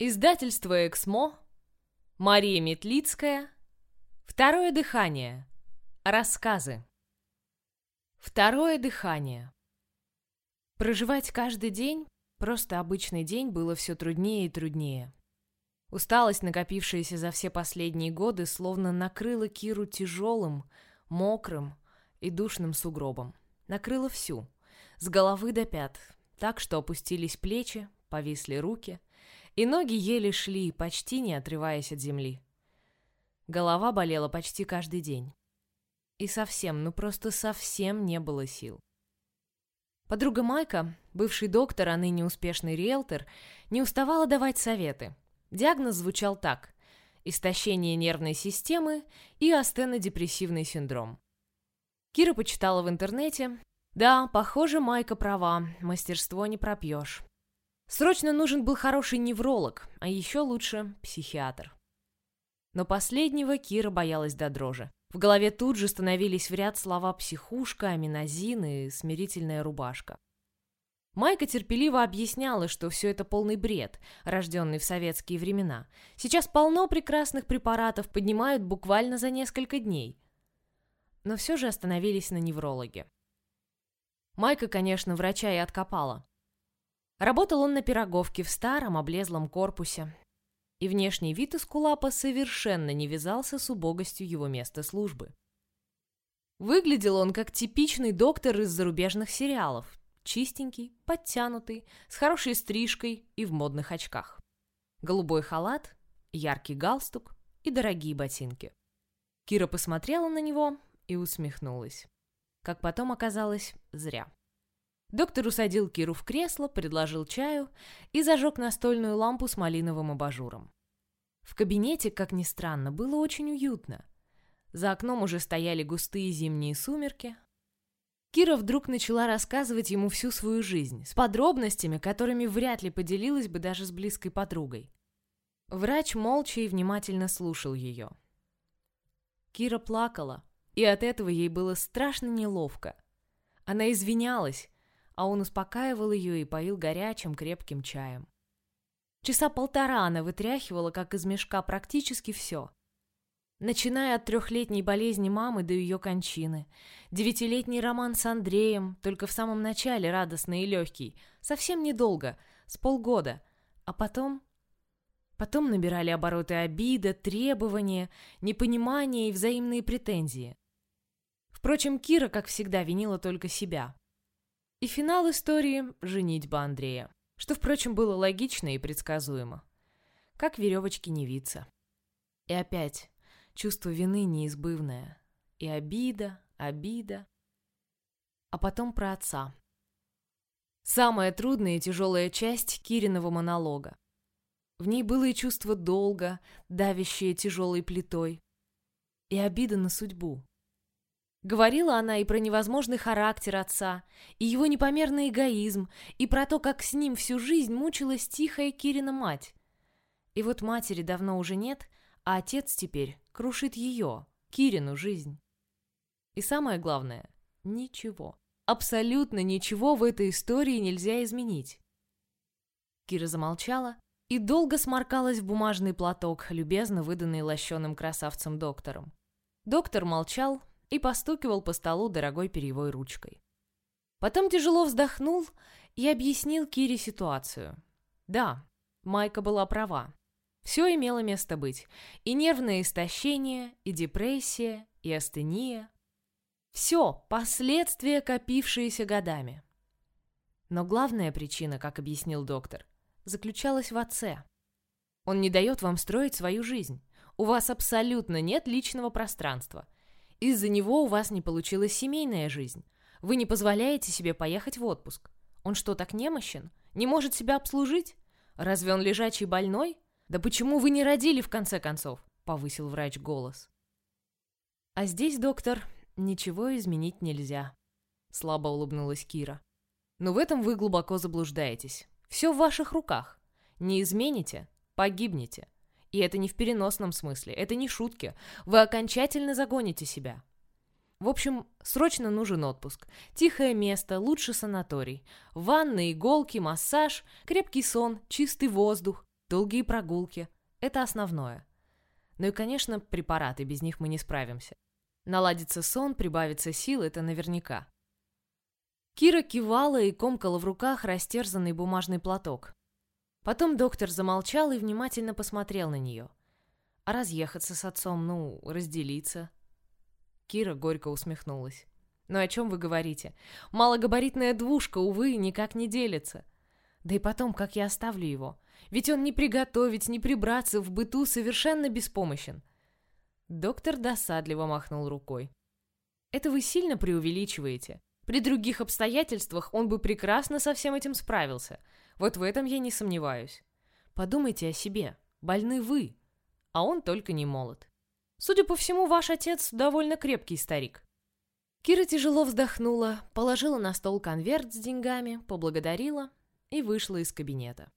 Издательство «Эксмо», Мария Метлицкая, «Второе дыхание», рассказы. Второе дыхание. Проживать каждый день, просто обычный день, было все труднее и труднее. Усталость, накопившаяся за все последние годы, словно накрыла Киру тяжелым, мокрым и душным сугробом. Накрыла всю, с головы до пят, так что опустились плечи, повисли руки — и ноги еле шли, почти не отрываясь от земли. Голова болела почти каждый день. И совсем, ну просто совсем не было сил. Подруга Майка, бывший доктор, а ныне успешный риэлтор, не уставала давать советы. Диагноз звучал так – истощение нервной системы и астенодепрессивный синдром. Кира почитала в интернете. Да, похоже, Майка права, мастерство не пропьешь. Срочно нужен был хороший невролог, а еще лучше психиатр. Но последнего Кира боялась до дрожи. В голове тут же становились в ряд слова «психушка», «аминозин» и «смирительная рубашка». Майка терпеливо объясняла, что все это полный бред, рожденный в советские времена. Сейчас полно прекрасных препаратов поднимают буквально за несколько дней. Но все же остановились на неврологе. Майка, конечно, врача и откопала. Работал он на пироговке в старом облезлом корпусе, и внешний вид Эскулапа совершенно не вязался с убогостью его места службы. Выглядел он как типичный доктор из зарубежных сериалов, чистенький, подтянутый, с хорошей стрижкой и в модных очках. Голубой халат, яркий галстук и дорогие ботинки. Кира посмотрела на него и усмехнулась. Как потом оказалось, зря. Доктор усадил Киру в кресло, предложил чаю и зажег настольную лампу с малиновым абажуром. В кабинете, как ни странно, было очень уютно. За окном уже стояли густые зимние сумерки. Кира вдруг начала рассказывать ему всю свою жизнь, с подробностями, которыми вряд ли поделилась бы даже с близкой подругой. Врач молча и внимательно слушал ее. Кира плакала, и от этого ей было страшно неловко. Она извинялась, а он успокаивал ее и поил горячим крепким чаем. Часа полтора она вытряхивала, как из мешка, практически все. Начиная от трехлетней болезни мамы до ее кончины, девятилетний роман с Андреем, только в самом начале радостный и легкий, совсем недолго, с полгода, а потом... Потом набирали обороты обида, требования, непонимание и взаимные претензии. Впрочем, Кира, как всегда, винила только себя. И финал истории – женитьба Андрея. Что, впрочем, было логично и предсказуемо. Как веревочки не виться. И опять чувство вины неизбывное. И обида, обида. А потом про отца. Самая трудная и тяжелая часть Кириного монолога. В ней было и чувство долга, давящее тяжелой плитой, и обида на судьбу. Говорила она и про невозможный характер отца, и его непомерный эгоизм, и про то, как с ним всю жизнь мучилась тихая Кирина мать. И вот матери давно уже нет, а отец теперь крушит ее, Кирину, жизнь. И самое главное — ничего. Абсолютно ничего в этой истории нельзя изменить. Кира замолчала и долго сморкалась в бумажный платок, любезно выданный лощеным красавцем-доктором. Доктор молчал, и постукивал по столу дорогой перьевой ручкой. Потом тяжело вздохнул и объяснил Кире ситуацию. Да, Майка была права. Все имело место быть. И нервное истощение, и депрессия, и астения. Все последствия, копившиеся годами. Но главная причина, как объяснил доктор, заключалась в отце. Он не дает вам строить свою жизнь. У вас абсолютно нет личного пространства – из-за него у вас не получилась семейная жизнь. Вы не позволяете себе поехать в отпуск. Он что, так немощен? Не может себя обслужить? Разве он лежачий больной? Да почему вы не родили, в конце концов?» — повысил врач голос. «А здесь, доктор, ничего изменить нельзя», — слабо улыбнулась Кира. «Но в этом вы глубоко заблуждаетесь. Все в ваших руках. Не измените — погибнете. И это не в переносном смысле, это не шутки. Вы окончательно загоните себя. В общем, срочно нужен отпуск. Тихое место, лучше санаторий. Ванны, иголки, массаж, крепкий сон, чистый воздух. долгие прогулки – это основное. Ну и, конечно, препараты, без них мы не справимся. Наладится сон, прибавится сил – это наверняка. Кира кивала и комкала в руках растерзанный бумажный платок. Потом доктор замолчал и внимательно посмотрел на нее. А разъехаться с отцом, ну, разделиться. Кира горько усмехнулась. «Ну о чем вы говорите? Малогабаритная двушка, увы, никак не делится. Да и потом, как я оставлю его? Ведь он не приготовить, не прибраться в быту совершенно беспомощен». Доктор досадливо махнул рукой. «Это вы сильно преувеличиваете. При других обстоятельствах он бы прекрасно со всем этим справился. Вот в этом я не сомневаюсь. Подумайте о себе. Больны вы, а он только не молод. Судя по всему, ваш отец довольно крепкий старик. Кира тяжело вздохнула, положила на стол конверт с деньгами, поблагодарила и вышла из кабинета.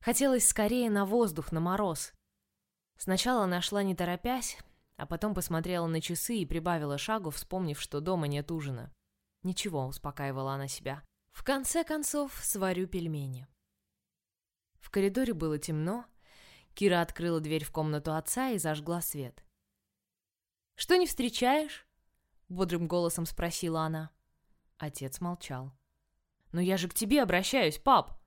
Хотелось скорее на воздух, на мороз. Сначала нашла не торопясь, а потом посмотрела на часы и прибавила шагу, вспомнив, что дома нет ужина. Ничего, успокаивала она себя. В конце концов, сварю пельмени. В коридоре было темно. Кира открыла дверь в комнату отца и зажгла свет. «Что не встречаешь?» — бодрым голосом спросила она. Отец молчал. «Но я же к тебе обращаюсь, пап!»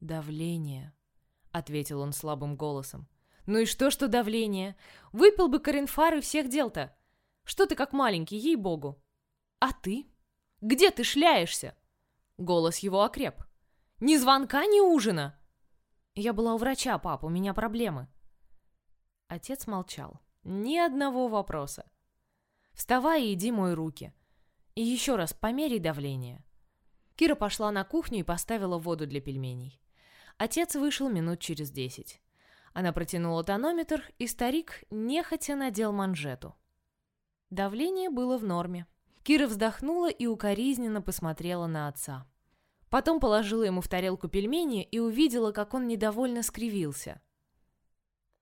«Давление», — ответил он слабым голосом. «Ну и что, что давление? Выпил бы Каринфар и всех дел-то. Что ты как маленький, ей-богу!» «А ты? Где ты шляешься?» Голос его окреп. «Ни звонка, ни ужина!» «Я была у врача, пап, у меня проблемы». Отец молчал. Ни одного вопроса. «Вставай и иди мой руки. И еще раз померяй давление». Кира пошла на кухню и поставила воду для пельменей. Отец вышел минут через десять. Она протянула тонометр, и старик нехотя надел манжету. Давление было в норме. Кира вздохнула и укоризненно посмотрела на отца. Потом положила ему в тарелку пельмени и увидела, как он недовольно скривился.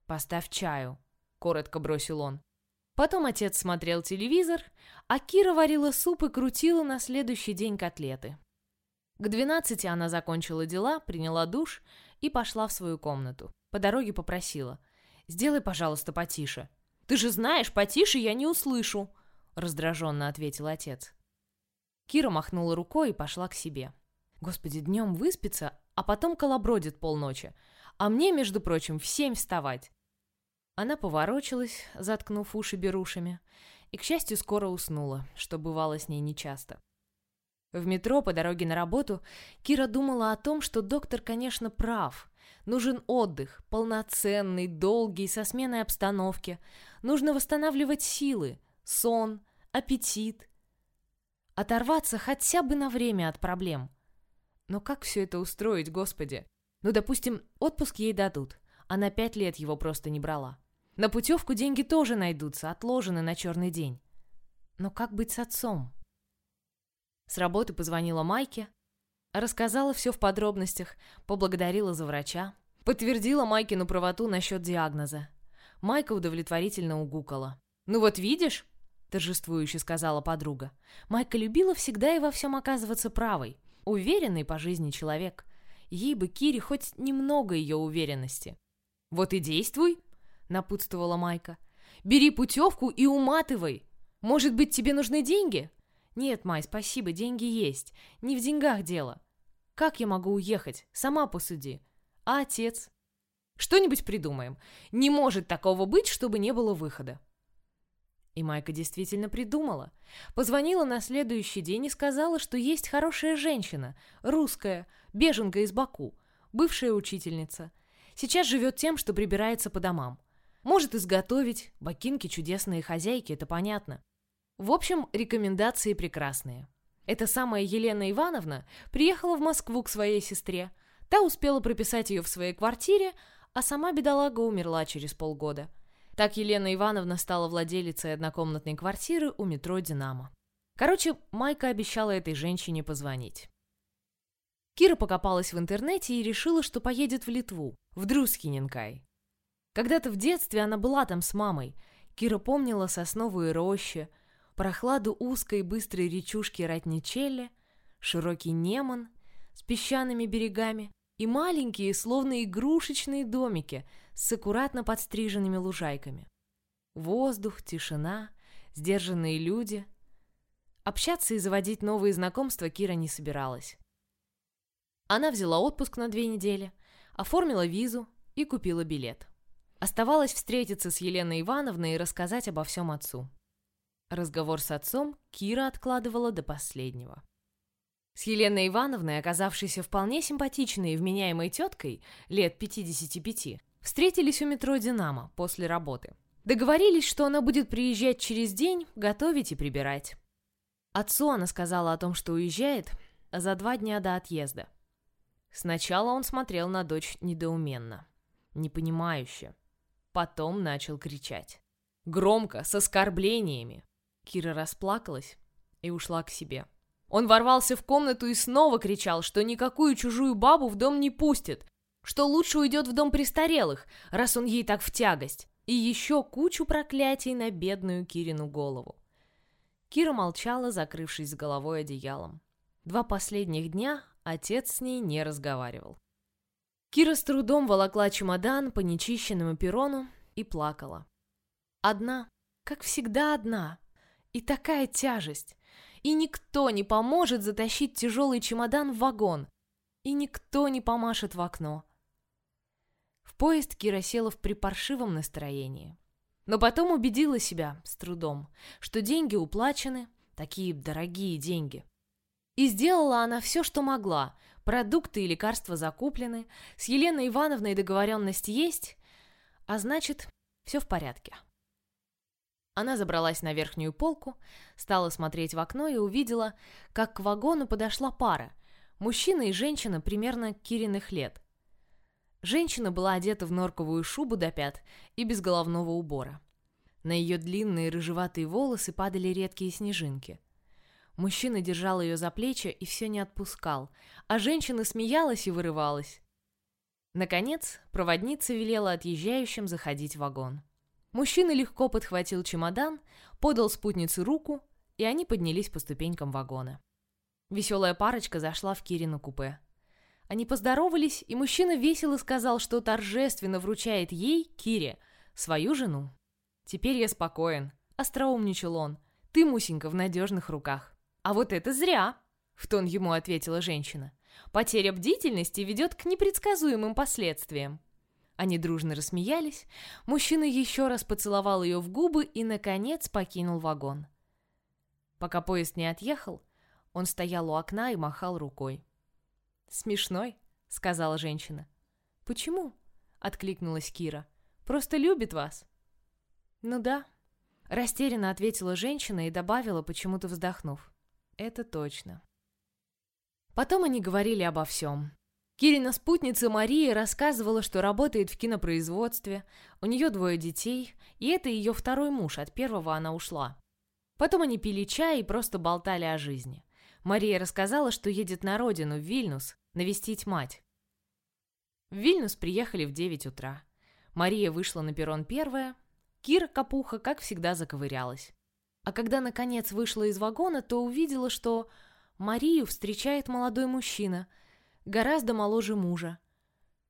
«Поставь чаю», — коротко бросил он. Потом отец смотрел телевизор, а Кира варила суп и крутила на следующий день котлеты. К двенадцати она закончила дела, приняла душ и пошла в свою комнату. По дороге попросила. «Сделай, пожалуйста, потише». «Ты же знаешь, потише я не услышу», — раздраженно ответил отец. Кира махнула рукой и пошла к себе. Господи, днем выспится, а потом колобродит полночи. А мне, между прочим, в семь вставать. Она поворочилась, заткнув уши берушами, и, к счастью, скоро уснула, что бывало с ней нечасто. В метро по дороге на работу Кира думала о том, что доктор, конечно, прав. Нужен отдых, полноценный, долгий, со сменой обстановки. Нужно восстанавливать силы, сон, аппетит. Оторваться хотя бы на время от проблем. Но как все это устроить, господи? Ну, допустим, отпуск ей дадут. Она пять лет его просто не брала. На путевку деньги тоже найдутся, отложены на черный день. Но как быть с отцом? С работы позвонила Майке, рассказала все в подробностях, поблагодарила за врача, подтвердила Майкину правоту насчет диагноза. Майка удовлетворительно угукала. «Ну вот видишь?» – торжествующе сказала подруга. Майка любила всегда и во всем оказываться правой. Уверенный по жизни человек. Ей бы Кире хоть немного ее уверенности. «Вот и действуй!» – напутствовала Майка. «Бери путевку и уматывай! Может быть, тебе нужны деньги?» «Нет, Май, спасибо, деньги есть. Не в деньгах дело. Как я могу уехать? Сама посуди. А отец?» «Что-нибудь придумаем. Не может такого быть, чтобы не было выхода». И Майка действительно придумала. Позвонила на следующий день и сказала, что есть хорошая женщина, русская, беженка из Баку, бывшая учительница. Сейчас живет тем, что прибирается по домам. Может изготовить, бакинки чудесные хозяйки, это понятно. В общем, рекомендации прекрасные. Эта самая Елена Ивановна приехала в Москву к своей сестре. Та успела прописать ее в своей квартире, а сама бедолага умерла через полгода. Так Елена Ивановна стала владелицей однокомнатной квартиры у метро «Динамо». Короче, Майка обещала этой женщине позвонить. Кира покопалась в интернете и решила, что поедет в Литву, в Друскиненкай. Когда-то в детстве она была там с мамой. Кира помнила сосновые рощи, прохладу узкой быстрой речушки Ратничелли, широкий Неман с песчаными берегами, и маленькие, словно игрушечные домики с аккуратно подстриженными лужайками. Воздух, тишина, сдержанные люди. Общаться и заводить новые знакомства Кира не собиралась. Она взяла отпуск на две недели, оформила визу и купила билет. Оставалось встретиться с Еленой Ивановной и рассказать обо всем отцу. Разговор с отцом Кира откладывала до последнего. С Еленой Ивановной, оказавшейся вполне симпатичной и вменяемой теткой, лет 55, встретились у метро «Динамо» после работы. Договорились, что она будет приезжать через день, готовить и прибирать. Отцу она сказала о том, что уезжает, за два дня до отъезда. Сначала он смотрел на дочь недоуменно, непонимающе. Потом начал кричать. Громко, с оскорблениями. Кира расплакалась и ушла к себе. Он ворвался в комнату и снова кричал, что никакую чужую бабу в дом не пустит, что лучше уйдет в дом престарелых, раз он ей так в тягость, и еще кучу проклятий на бедную Кирину голову. Кира молчала, закрывшись головой одеялом. Два последних дня отец с ней не разговаривал. Кира с трудом волокла чемодан по нечищенному перрону и плакала. Одна, как всегда одна, и такая тяжесть. И никто не поможет затащить тяжелый чемодан в вагон. И никто не помашет в окно. В поезд Кира села в припаршивом настроении. Но потом убедила себя, с трудом, что деньги уплачены, такие дорогие деньги. И сделала она все, что могла. Продукты и лекарства закуплены, с Еленой Ивановной договоренность есть, а значит, все в порядке. Она забралась на верхнюю полку, стала смотреть в окно и увидела, как к вагону подошла пара. Мужчина и женщина примерно Кириных лет. Женщина была одета в норковую шубу до пят и без головного убора. На ее длинные рыжеватые волосы падали редкие снежинки. Мужчина держал ее за плечи и все не отпускал, а женщина смеялась и вырывалась. Наконец, проводница велела отъезжающим заходить в вагон. Мужчина легко подхватил чемодан, подал спутнице руку, и они поднялись по ступенькам вагона. Веселая парочка зашла в Кирину купе. Они поздоровались, и мужчина весело сказал, что торжественно вручает ей, Кире, свою жену. «Теперь я спокоен», — остроумничал он. «Ты, Мусенька, в надежных руках». «А вот это зря», — в тон ему ответила женщина. «Потеря бдительности ведет к непредсказуемым последствиям. Они дружно рассмеялись. Мужчина еще раз поцеловал ее в губы и, наконец, покинул вагон. Пока поезд не отъехал, он стоял у окна и махал рукой. «Смешной», — сказала женщина. «Почему?» — откликнулась Кира. «Просто любит вас». «Ну да», — растерянно ответила женщина и добавила, почему-то вздохнув. «Это точно». Потом они говорили обо всем. Кирина спутница Мария рассказывала, что работает в кинопроизводстве, у нее двое детей, и это ее второй муж, от первого она ушла. Потом они пили чай и просто болтали о жизни. Мария рассказала, что едет на родину, в Вильнюс, навестить мать. В Вильнюс приехали в 9 утра. Мария вышла на перрон первая, Кира Капуха, как всегда, заковырялась. А когда, наконец, вышла из вагона, то увидела, что Марию встречает молодой мужчина – гораздо моложе мужа.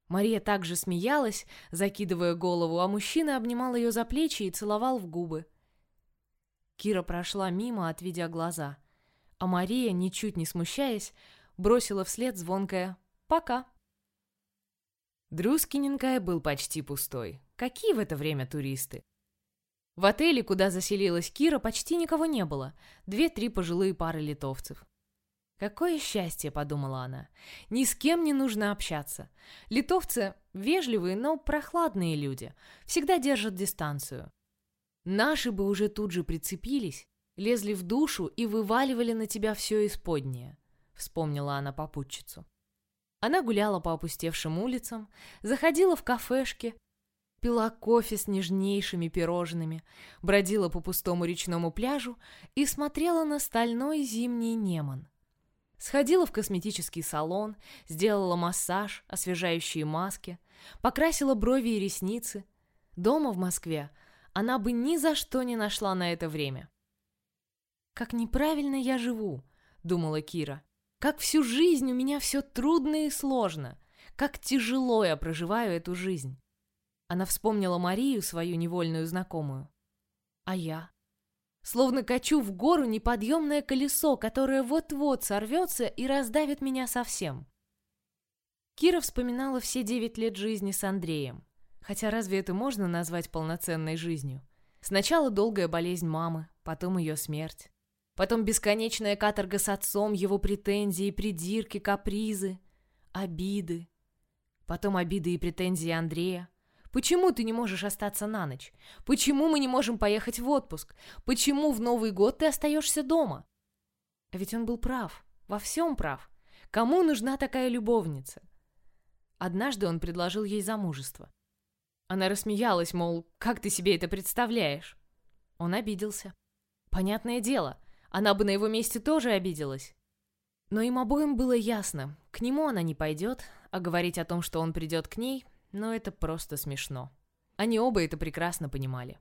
Мария также смеялась, закидывая голову, а мужчина обнимал ее за плечи и целовал в губы. Кира прошла мимо, отведя глаза, а Мария, ничуть не смущаясь, бросила вслед звонкое «Пока». Друскиненкая был почти пустой. Какие в это время туристы? В отеле, куда заселилась Кира, почти никого не было. Две-три пожилые пары литовцев. «Какое счастье!» — подумала она. «Ни с кем не нужно общаться. Литовцы — вежливые, но прохладные люди, всегда держат дистанцию. Наши бы уже тут же прицепились, лезли в душу и вываливали на тебя все исподнее», — вспомнила она попутчицу. Она гуляла по опустевшим улицам, заходила в кафешки, пила кофе с нежнейшими пирожными, бродила по пустому речному пляжу и смотрела на стальной зимний неман — Сходила в косметический салон, сделала массаж, освежающие маски, покрасила брови и ресницы. Дома в Москве она бы ни за что не нашла на это время. «Как неправильно я живу», — думала Кира. «Как всю жизнь у меня все трудно и сложно. Как тяжело я проживаю эту жизнь. Она вспомнила Марию, свою невольную знакомую. А я? Словно качу в гору неподъемное колесо, которое вот-вот сорвется и раздавит меня совсем. Кира вспоминала все девять лет жизни с Андреем. Хотя разве это можно назвать полноценной жизнью? Сначала долгая болезнь мамы, потом ее смерть. Потом бесконечная каторга с отцом, его претензии, придирки, капризы, обиды. Потом обиды и претензии Андрея. Почему ты не можешь остаться на ночь? Почему мы не можем поехать в отпуск? Почему в Новый год ты остаешься дома? А ведь он был прав, во всем прав. Кому нужна такая любовница? Однажды он предложил ей замужество. Она рассмеялась, мол, как ты себе это представляешь? Он обиделся. Понятное дело, она бы на его месте тоже обиделась. Но им обоим было ясно, к нему она не пойдет, а говорить о том, что он придет к ней, но это просто смешно. Они оба это прекрасно понимали.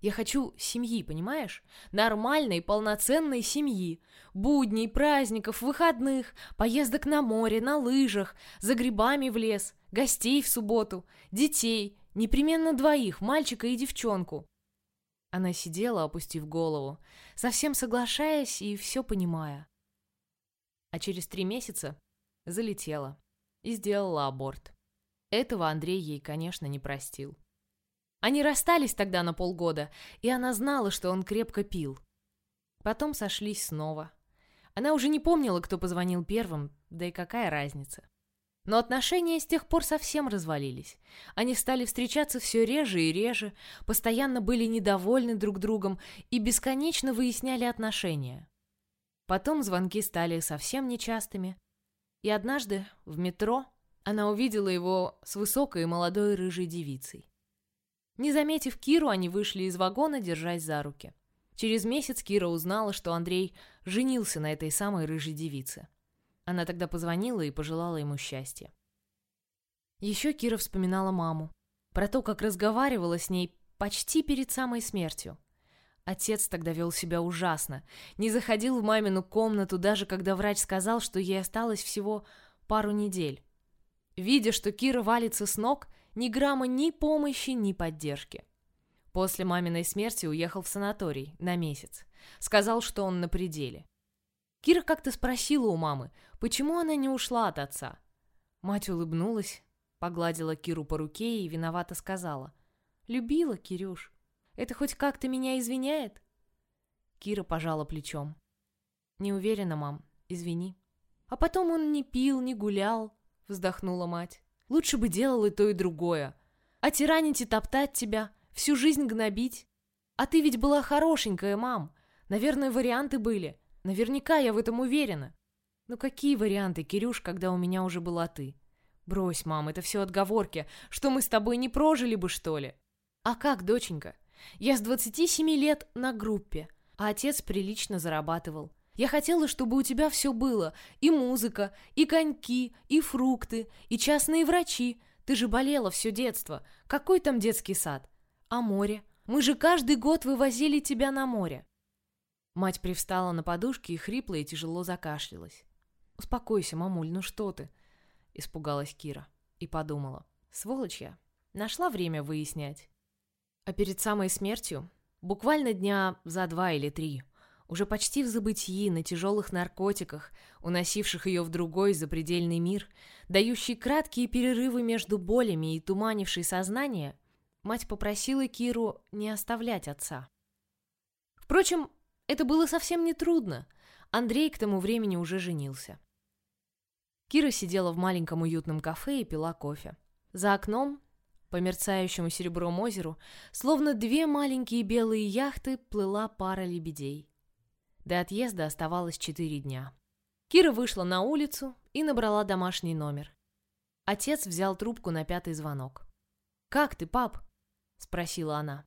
Я хочу семьи, понимаешь? Нормальной, полноценной семьи. Будней, праздников, выходных, поездок на море, на лыжах, за грибами в лес, гостей в субботу, детей, непременно двоих, мальчика и девчонку. Она сидела, опустив голову, совсем соглашаясь и все понимая. А через три месяца залетела и сделала аборт. Этого Андрей ей, конечно, не простил. Они расстались тогда на полгода, и она знала, что он крепко пил. Потом сошлись снова. Она уже не помнила, кто позвонил первым, да и какая разница. Но отношения с тех пор совсем развалились. Они стали встречаться все реже и реже, постоянно были недовольны друг другом и бесконечно выясняли отношения. Потом звонки стали совсем нечастыми, и однажды в метро она увидела его с высокой и молодой рыжей девицей. Не заметив Киру, они вышли из вагона, держась за руки. Через месяц Кира узнала, что Андрей женился на этой самой рыжей девице. Она тогда позвонила и пожелала ему счастья. Еще Кира вспоминала маму. Про то, как разговаривала с ней почти перед самой смертью. Отец тогда вел себя ужасно. Не заходил в мамину комнату, даже когда врач сказал, что ей осталось всего пару недель. Видя, что Кира валится с ног, ни грамма ни помощи, ни поддержки. После маминой смерти уехал в санаторий на месяц. Сказал, что он на пределе. Кира как-то спросила у мамы, почему она не ушла от отца. Мать улыбнулась, погладила Киру по руке и виновато сказала. «Любила, Кирюш. Это хоть как-то меня извиняет?» Кира пожала плечом. «Не уверена, мам. Извини». А потом он не пил, не гулял, — вздохнула мать. «Лучше бы делал и то, и другое. А тиранить и топтать тебя, всю жизнь гнобить. А ты ведь была хорошенькая, мам. Наверное, варианты были. Наверняка я в этом уверена». «Ну какие варианты, Кирюш, когда у меня уже была ты?» «Брось, мам, это все отговорки. Что мы с тобой не прожили бы, что ли?» «А как, доченька? Я с 27 лет на группе, а отец прилично зарабатывал. Я хотела, чтобы у тебя все было. И музыка, и коньки, и фрукты, и частные врачи. Ты же болела все детство. Какой там детский сад? А море? Мы же каждый год вывозили тебя на море. Мать привстала на подушке и хрипло и тяжело закашлялась. «Успокойся, мамуль, ну что ты?» Испугалась Кира и подумала. «Сволочь я. Нашла время выяснять». А перед самой смертью, буквально дня за два или три, уже почти в забытии, на тяжелых наркотиках, уносивших ее в другой запредельный мир, дающий краткие перерывы между болями и туманивший сознание, мать попросила Киру не оставлять отца. Впрочем, это было совсем не трудно. Андрей к тому времени уже женился. Кира сидела в маленьком уютном кафе и пила кофе. За окном, по мерцающему серебром озеру, словно две маленькие белые яхты, плыла пара лебедей. До отъезда оставалось четыре дня. Кира вышла на улицу и набрала домашний номер. Отец взял трубку на пятый звонок. «Как ты, пап?» — спросила она.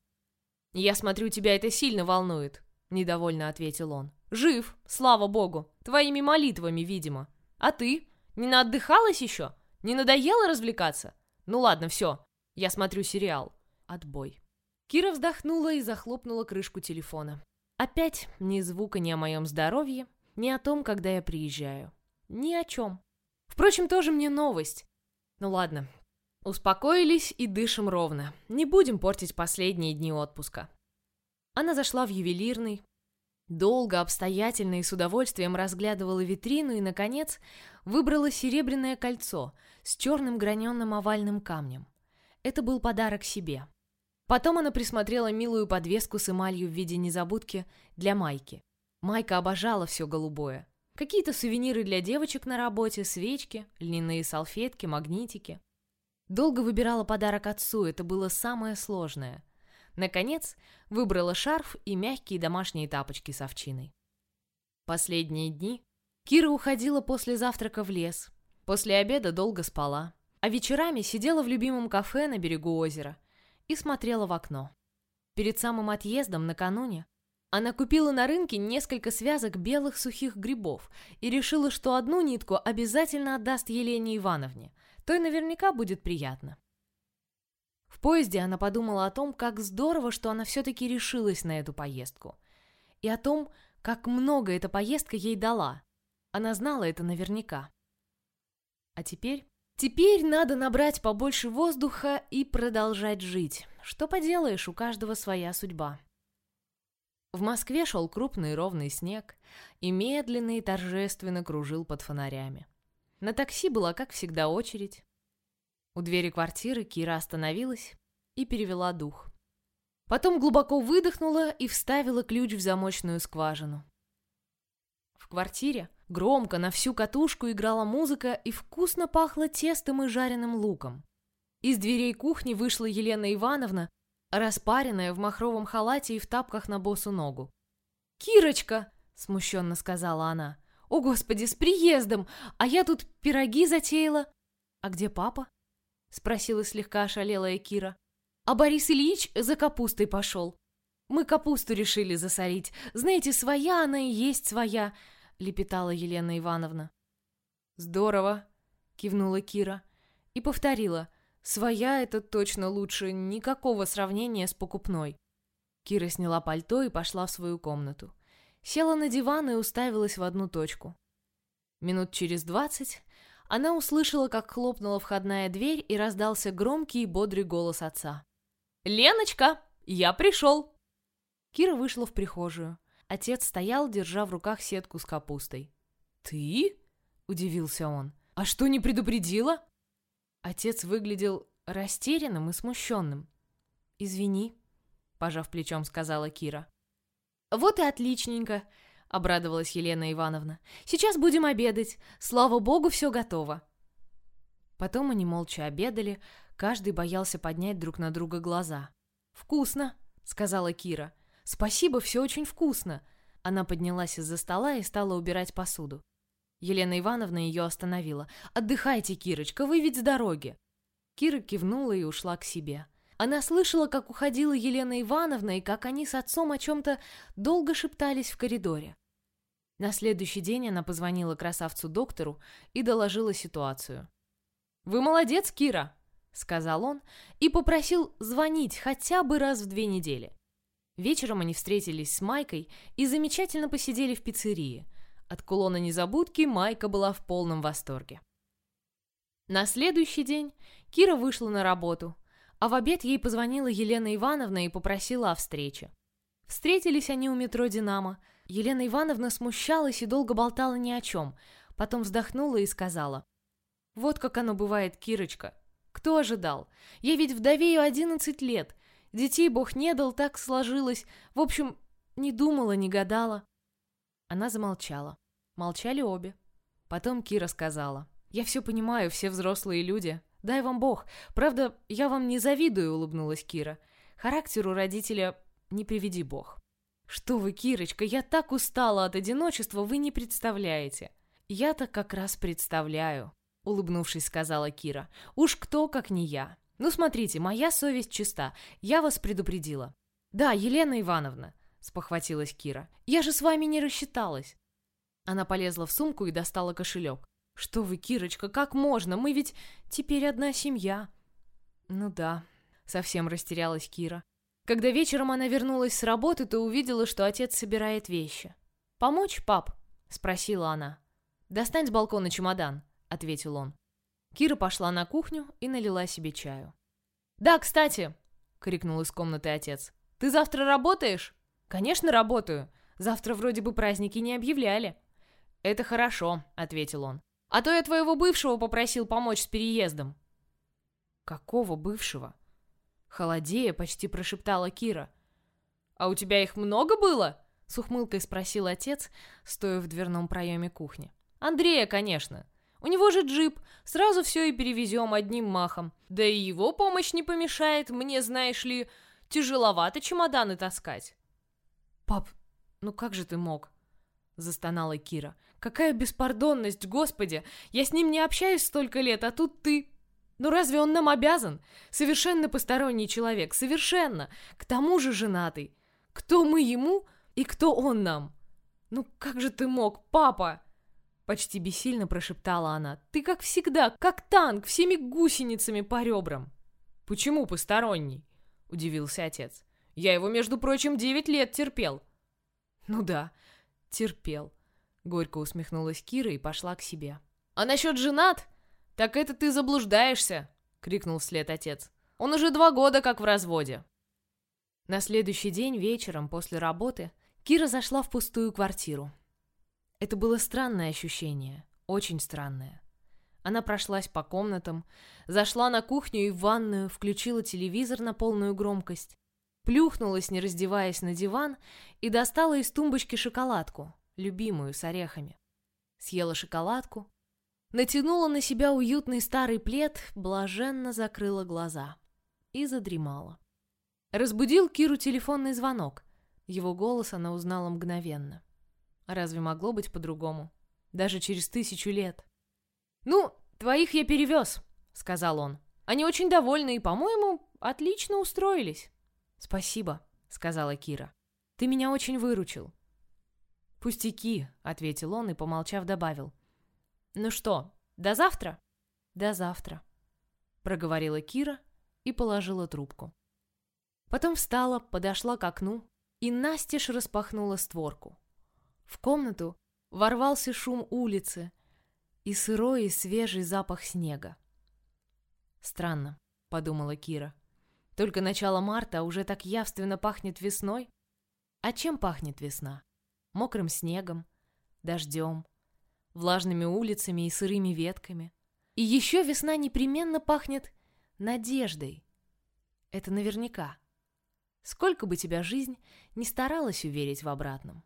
«Я смотрю, тебя это сильно волнует», — недовольно ответил он. «Жив, слава богу, твоими молитвами, видимо. А ты? Не наотдыхалась еще? Не надоело развлекаться? Ну ладно, все, я смотрю сериал. Отбой». Кира вздохнула и захлопнула крышку телефона. Опять ни звука ни о моем здоровье, ни о том, когда я приезжаю. Ни о чем. Впрочем, тоже мне новость. Ну ладно. Успокоились и дышим ровно. Не будем портить последние дни отпуска. Она зашла в ювелирный, долго, обстоятельно и с удовольствием разглядывала витрину и, наконец, выбрала серебряное кольцо с черным граненным овальным камнем. Это был подарок себе. Потом она присмотрела милую подвеску с эмалью в виде незабудки для Майки. Майка обожала все голубое. Какие-то сувениры для девочек на работе, свечки, льняные салфетки, магнитики. Долго выбирала подарок отцу, это было самое сложное. Наконец, выбрала шарф и мягкие домашние тапочки с овчиной. Последние дни Кира уходила после завтрака в лес. После обеда долго спала. А вечерами сидела в любимом кафе на берегу озера и смотрела в окно. Перед самым отъездом накануне она купила на рынке несколько связок белых сухих грибов и решила, что одну нитку обязательно отдаст Елене Ивановне. То и наверняка будет приятно. В поезде она подумала о том, как здорово, что она все-таки решилась на эту поездку. И о том, как много эта поездка ей дала. Она знала это наверняка. А теперь... Теперь надо набрать побольше воздуха и продолжать жить. Что поделаешь, у каждого своя судьба. В Москве шел крупный ровный снег и медленно и торжественно кружил под фонарями. На такси была, как всегда, очередь. У двери квартиры Кира остановилась и перевела дух. Потом глубоко выдохнула и вставила ключ в замочную скважину. В квартире громко на всю катушку играла музыка и вкусно пахло тестом и жареным луком. Из дверей кухни вышла Елена Ивановна распаренная в махровом халате и в тапках на босу ногу. «Кирочка!» — смущенно сказала она. «О, Господи, с приездом! А я тут пироги затеяла!» «А где папа?» — спросила слегка ошалелая Кира. «А Борис Ильич за капустой пошел. Мы капусту решили засорить. Знаете, своя она и есть своя!» — лепетала Елена Ивановна. «Здорово!» — кивнула Кира и повторила — Своя это точно лучше, никакого сравнения с покупной. Кира сняла пальто и пошла в свою комнату. Села на диван и уставилась в одну точку. Минут через двадцать она услышала, как хлопнула входная дверь и раздался громкий и бодрый голос отца. «Леночка, я пришел!» Кира вышла в прихожую. Отец стоял, держа в руках сетку с капустой. «Ты?» — удивился он. «А что, не предупредила?» Отец выглядел растерянным и смущенным. «Извини», — пожав плечом, сказала Кира. «Вот и отличненько», — обрадовалась Елена Ивановна. «Сейчас будем обедать. Слава богу, все готово». Потом они молча обедали, каждый боялся поднять друг на друга глаза. «Вкусно», — сказала Кира. «Спасибо, все очень вкусно». Она поднялась из-за стола и стала убирать посуду. Елена Ивановна ее остановила. «Отдыхайте, Кирочка, вы ведь с дороги». Кира кивнула и ушла к себе. Она слышала, как уходила Елена Ивановна и как они с отцом о чем-то долго шептались в коридоре. На следующий день она позвонила красавцу-доктору и доложила ситуацию. «Вы молодец, Кира!» — сказал он и попросил звонить хотя бы раз в две недели. Вечером они встретились с Майкой и замечательно посидели в пиццерии — от кулона незабудки Майка была в полном восторге. На следующий день Кира вышла на работу, а в обед ей позвонила Елена Ивановна и попросила о встрече. Встретились они у метро «Динамо». Елена Ивановна смущалась и долго болтала ни о чем, потом вздохнула и сказала. «Вот как оно бывает, Кирочка. Кто ожидал? Я ведь вдовею одиннадцать лет. Детей Бог не дал, так сложилось. В общем, не думала, не гадала». Она замолчала. Молчали обе. Потом Кира сказала. «Я все понимаю, все взрослые люди. Дай вам бог. Правда, я вам не завидую», — улыбнулась Кира. «Характеру родителя не приведи бог». «Что вы, Кирочка, я так устала от одиночества, вы не представляете». «Я-то как раз представляю», — улыбнувшись, сказала Кира. «Уж кто, как не я. Ну, смотрите, моя совесть чиста. Я вас предупредила». «Да, Елена Ивановна», — спохватилась Кира. «Я же с вами не рассчиталась». Она полезла в сумку и достала кошелек. «Что вы, Кирочка, как можно? Мы ведь теперь одна семья». «Ну да», — совсем растерялась Кира. Когда вечером она вернулась с работы, то увидела, что отец собирает вещи. «Помочь, пап?» — спросила она. «Достань с балкона чемодан», — ответил он. Кира пошла на кухню и налила себе чаю. «Да, кстати!» — крикнул из комнаты отец. «Ты завтра работаешь?» «Конечно, работаю. Завтра вроде бы праздники не объявляли». «Это хорошо», — ответил он. «А то я твоего бывшего попросил помочь с переездом». «Какого бывшего?» Холодея почти прошептала Кира. «А у тебя их много было?» С ухмылкой спросил отец, стоя в дверном проеме кухни. «Андрея, конечно. У него же джип, сразу все и перевезем одним махом. Да и его помощь не помешает, мне, знаешь ли, тяжеловато чемоданы таскать». «Пап, ну как же ты мог?» Застонала Кира. «Какая беспардонность, господи! Я с ним не общаюсь столько лет, а тут ты...» «Ну разве он нам обязан? Совершенно посторонний человек, совершенно! К тому же женатый. Кто мы ему и кто он нам? Ну как же ты мог, папа?» Почти бессильно прошептала она. «Ты как всегда, как танк, всеми гусеницами по ребрам». «Почему посторонний?» Удивился отец. «Я его, между прочим, девять лет терпел». «Ну да, терпел». Горько усмехнулась Кира и пошла к себе. «А насчет женат? Так это ты заблуждаешься!» Крикнул вслед отец. «Он уже два года как в разводе». На следующий день вечером после работы Кира зашла в пустую квартиру. Это было странное ощущение, очень странное. Она прошлась по комнатам, зашла на кухню и в ванную, включила телевизор на полную громкость, плюхнулась, не раздеваясь, на диван и достала из тумбочки шоколадку, любимую, с орехами. Съела шоколадку, натянула на себя уютный старый плед, блаженно закрыла глаза и задремала. Разбудил Киру телефонный звонок. Его голос она узнала мгновенно. Разве могло быть по-другому? Даже через тысячу лет. «Ну, твоих я перевез», — сказал он. «Они очень довольны и, по-моему, отлично устроились». «Спасибо», — сказала Кира. «Ты меня очень выручил». «Пустяки», — ответил он и, помолчав, добавил. «Ну что, до завтра?» «До завтра», — проговорила Кира и положила трубку. Потом встала, подошла к окну и настежь распахнула створку. В комнату ворвался шум улицы и сырой и свежий запах снега. «Странно», — подумала Кира. «Только начало марта, а уже так явственно пахнет весной. А чем пахнет весна? Мокрым снегом, дождем, влажными улицами и сырыми ветками. И еще весна непременно пахнет надеждой. Это наверняка. Сколько бы тебя жизнь не старалась уверить в обратном.